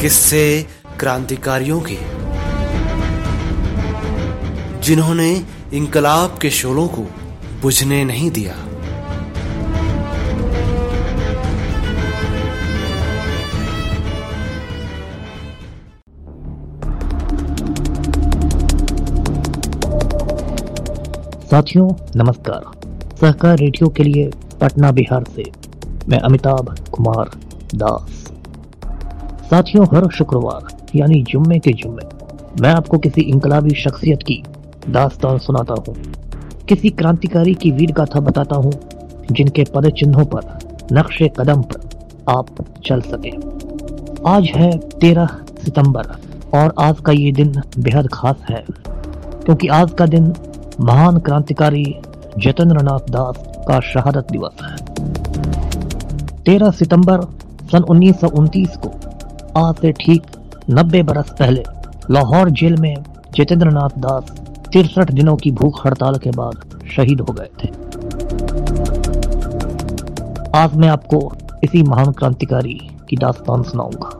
किससे क्रांतिकारियों के। जिन्होंने इंकलाब के शोलों को बुझने नहीं दिया। साथियों, नमस्कार। सहकार रेडियो के लिए पटना बिहार से मैं अमिताभ कुमार दास। साथियों, हर शुक्रवार, यानी जुम्मे के जुम्मे, मैं आपको किसी इंकलाबी शख्सियत की दास्तान सुनाता हूँ। किसी क्रांतिकारी की वीर गाथा बताता हूँ, जिनके पद चिन्हों पर, नक्शे कदम पर आप चल सके। आज है तेरह सितंबर, और आज का ये दिन बेहद खास है, क्योंकि आज का दिन महान क्रांतिकारी जतेंद्र नाथ दास का शहादत दिवस है। 13 सितंबर सन उन्नीस सौ उनतीस को आज से ठीक 90 बरस पहले लाहौर जेल में जतेंद्र दास तिरसठ दिनों की भूख हड़ताल के बाद शहीद हो गए थे। आज मैं आपको इसी महान क्रांतिकारी की दास्तान सुनाऊँगा।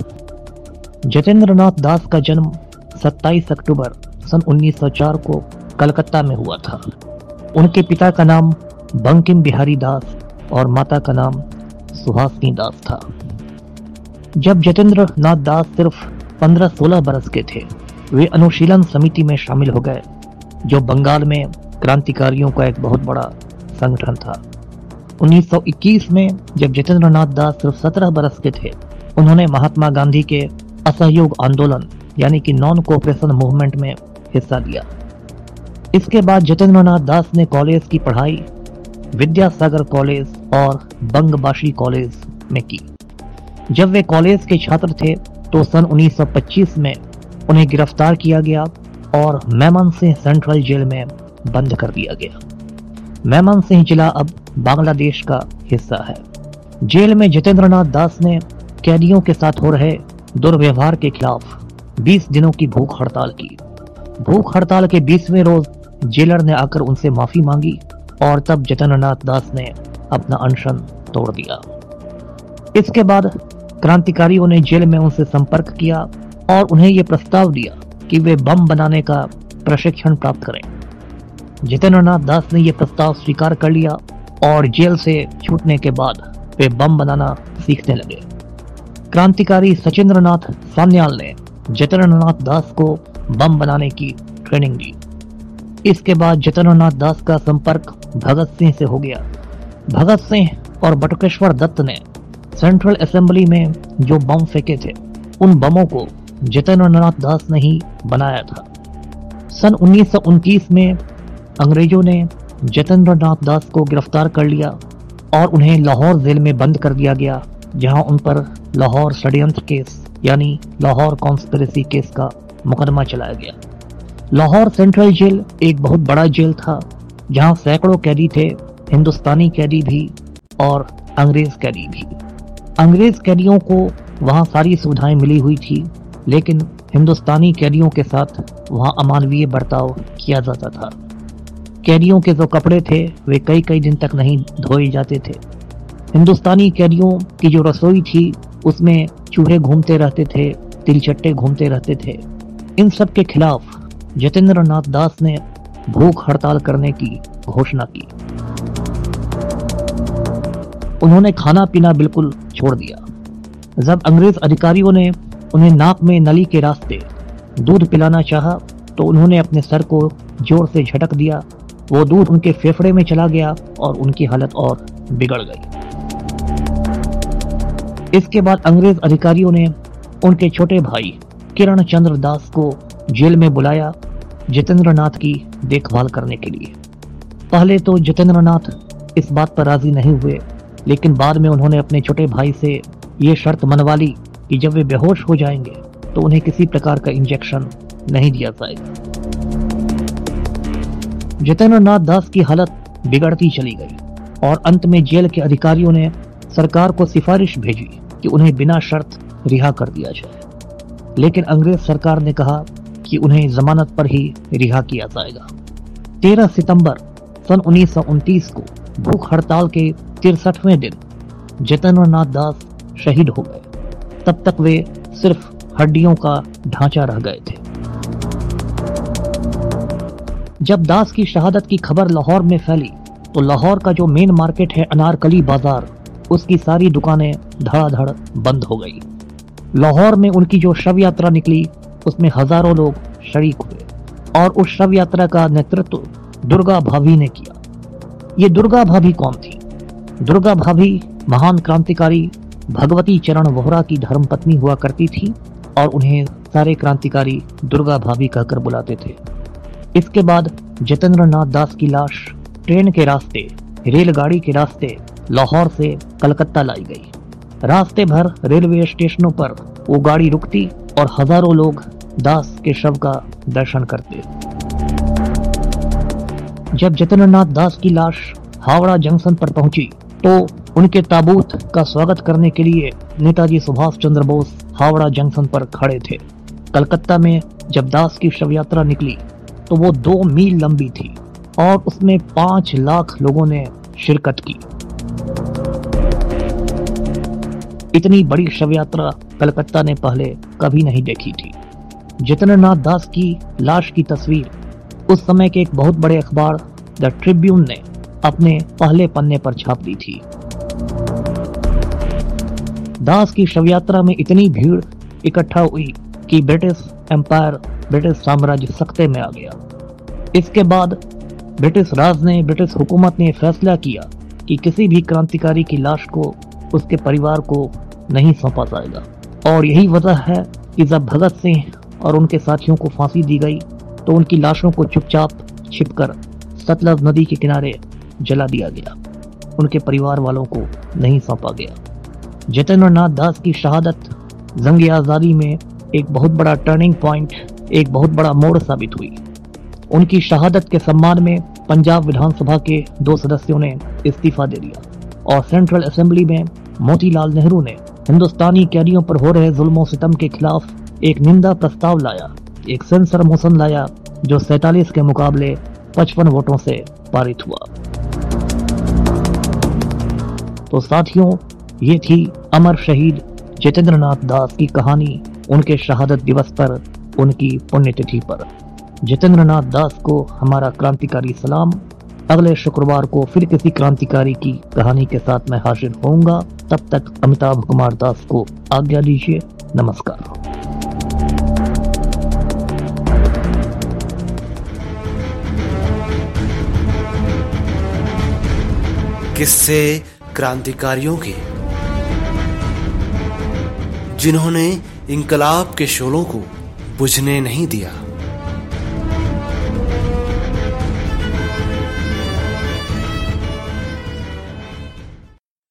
जतेंद्र नाथ दास का जन्म 27 अक्टूबर सन 1904 को कलकत्ता में हुआ था। उनके पिता का नाम बंकिम बिहारी दास और माता का नाम सुहासनी दास था। जब जतेंद्र नाथ दास सिर्फ़ 15-16 बरस के थे, वे अनुशीलन समिति में शामिल हो गए, जो बंगाल में क्रांतिकारियों का एक बहुत बड़ा संगठन था। 1921 में जब जितेंद्र नाथ दास सिर्फ़ 17 बरस के थे, उन्होंने महात्मा गांधी के असहयोग आंदोलन, यानी कि नॉन कोऑपरेशन मूवमेंट में हिस्सा लिया। इसके बाद जतेंद्र नाथ दास ने कॉलेज की पढ़ाई विद्यासागर कॉलेज और बंगबाशी कॉलेज में की। जब वे कॉलेज के छात्र थे तो सन 1925 में उन्हें गिरफ़्तार किया गया और मैमन सिंह सेंट्रल जेल में बंद कर दिया गया। मैमन सिंह जिला अब बांग्लादेश का हिस्सा है। जेल में जितेंद्र दास ने कैदियों के साथ हो रहे दुर्व्यवहार के खिलाफ 20 दिनों की भूख हड़ताल की। भूख हड़ताल के बीसवें रोज जेलर ने आकर उनसे माफ़ी मांगी और तब जतेंद्रनाथ दास ने अपना अनशन तोड़ दिया। इसके बाद क्रांतिकारियों ने जेल में उनसे संपर्क किया और उन्हें यह प्रस्ताव दिया कि वे बम बनाने का प्रशिक्षण प्राप्त करें। जितेंद्रनाथ दास ने यह प्रस्ताव स्वीकार कर लिया और जेल से छूटने के बाद वे बम बनाना सीखने लगे। क्रांतिकारी सचिंद्रनाथ सान्याल ने जतेंद्रनाथ दास को बम बनाने की ट्रेनिंग दी। इसके बाद जतेंद्रनाथ दास का संपर्क भगत सिंह से हो गया। भगत सिंह और बटुकेश्वर दत्त ने सेंट्रल असेंबली में जो बम फेंके थे, उन बमों को जितेंद्रनाथ दास ने ही बनाया था। सन उन्नीस सौ उनतीस में अंग्रेज़ों ने जतेंद्रनाथ दास को गिरफ़्तार कर लिया और उन्हें लाहौर जेल में बंद कर दिया गया, जहाँ उन पर लाहौर षड्यंत्र केस, यानी लाहौर कॉन्स्परेसी केस का मुकदमा चलाया गया। लाहौर सेंट्रल जेल एक बहुत बड़ा जेल था, जहाँ सैकड़ों कैदी थे, हिंदुस्तानी कैदी भी और अंग्रेज़ कैदी भी। अंग्रेज़ कैदियों को वहाँ सारी सुविधाएँ मिली हुई थी, लेकिन हिंदुस्तानी कैदियों के साथ वहाँ अमानवीय बर्ताव किया जाता था। कैदियों के जो कपड़े थे, वे कई कई दिन तक नहीं धोए जाते थे। हिंदुस्तानी कैदियों की जो रसोई थी, उसमें चूहे घूमते रहते थे तिलचट्टे घूमते रहते थे। इन सब के खिलाफ जतेंद्र नाथ दास ने भूख हड़ताल करने की घोषणा की। उन्होंने खाना पीना बिल्कुल छोड़ दिया। जब अंग्रेज़ अधिकारियों ने उन्हें नाक में नली के रास्ते दूध पिलाना चाहा तो उन्होंने अपने सर को ज़ोर से झटक दिया। वो दूध उनके फेफड़े में चला गया और उनकी हालत और बिगड़ गई। इसके बाद अंग्रेज़ अधिकारियों ने उनके छोटे भाई किरण चंद्र दास को जेल में बुलाया जितेंद्र नाथ की देखभाल करने के लिए। पहले तो जितेंद्र नाथ इस बात पर राज़ी नहीं हुए लेकिन बाद में उन्होंने अपने छोटे भाई से ये शर्त मनवा ली कि जब वे बेहोश हो जाएँगे तो उन्हें किसी प्रकार का इंजेक्शन नहीं दिया जाएगा। जितेंद्र नाथ दास की हालत बिगड़ती चली गई और अंत में जेल के अधिकारियों ने सरकार को सिफारिश भेजी कि उन्हें बिना शर्त रिहा कर दिया जाए। लेकिन अंग्रेज़ सरकार ने कहा कि उन्हें जमानत पर ही रिहा किया जाएगा। 13 सितंबर सन उन्नीस सौ उनतीस को भूख हड़ताल के तिरसठवें दिन जितेंद्र नाथ दास शहीद हो गए। तब तक वे सिर्फ़ हड्डियों का ढांचा रह गए थे। जब दास की शहादत की खबर लाहौर में फैली तो लाहौर का जो मेन मार्केट है अनारकली बाज़ार, उसकी सारी दुकानें धड़ाधड़ बंद हो गई। लाहौर में उनकी जो शव यात्रा निकली, उसमें हज़ारों लोग शरीक हुए और उस शव यात्रा का नेतृत्व दुर्गा भाभी ने किया। ये दुर्गा भाभी कौन थी? दुर्गा भाभी महान क्रांतिकारी भगवती चरण वोहरा की धर्मपत्नी हुआ करती थी और उन्हें सारे क्रांतिकारी दुर्गा भाभी कहकर बुलाते थे। इसके बाद जितेंद्र नाथ दास की लाश ट्रेन के रास्ते, रेलगाड़ी के रास्ते लाहौर से कलकत्ता लाई गई। रास्ते भर रेलवे स्टेशनों पर वो गाड़ी रुकती और हज़ारों लोग दास के शव का दर्शन करते। जब जतेंद्रनाथ दास की लाश हावड़ा जंक्शन पर पहुँची तो उनके ताबूत का स्वागत करने के लिए नेताजी सुभाष चंद्र बोस हावड़ा जंक्शन पर खड़े थे। कलकत्ता में जब दास की शव यात्रा निकली तो वो दो मील लंबी थी और उसमें पाँच लाख लोगों ने शिरकत की। इतनी बड़ी शव यात्रा कलकत्ता ने पहले कभी नहीं देखी थी। जितेंद्रनाथ दास की लाश की तस्वीर उस समय के एक बहुत बड़े अखबार, द ट्रिब्यून ने अपने पहले पन्ने पर छाप दी थी। दास की शव यात्रा में इतनी भीड़ इकट्ठा हुई कि ब्रिटिश एम्पायर, ब्रिटिश साम्राज्य सख्ते में आ गया। इसके बाद ब्रिटिश राज ने, ब्रिटिश हुकूमत ने फैसला किया कि किसी भी क्रांतिकारी की लाश को, उसके परिवार को नहीं सौंपा जाएगा। और यही वजह है कि जब भगत सिंह और उनके साथियों को फांसी दी गई तो उनकी लाशों को चुपचाप छिपकर सतलज नदी के किनारे जला दिया गया। उनके परिवार वालों को नहीं सौंपा गया। जितेंद्र नाथ दास की शहादत जंग आज़ादी में एक बहुत बड़ा टर्निंग पॉइंट एक बहुत बड़ा मोड़ साबित हुई। उनकी शहादत के सम्मान में पंजाब विधानसभा के दो सदस्यों ने इस्तीफा दे दिया और सेंट्रल असेंबली में मोतीलाल नेहरू ने हिंदुस्तानी कैदियों पर हो रहे जुल्मों सितम के खिलाफ एक निंदा प्रस्ताव लाया। एक सेंसर मोशन लाया, जो सैतालीस के मुकाबले पचपन वोटों से पारित हुआ। तो साथियों, ये थी अमर शहीद जितेंद्र दास की कहानी उनके शहादत दिवस पर, उनकी पुण्यतिथि पर। जितेंद्र दास को हमारा क्रांतिकारी सलाम। अगले शुक्रवार को फिर किसी क्रांतिकारी की कहानी के साथ मैं हाजिर होऊँगा। तब तक अमिताभ कुमार दास को आज्ञा दीजिए। नमस्कार। किससे क्रांतिकारियों के। जिन्होंने इंकलाब के शोलों को बुझने नहीं दिया।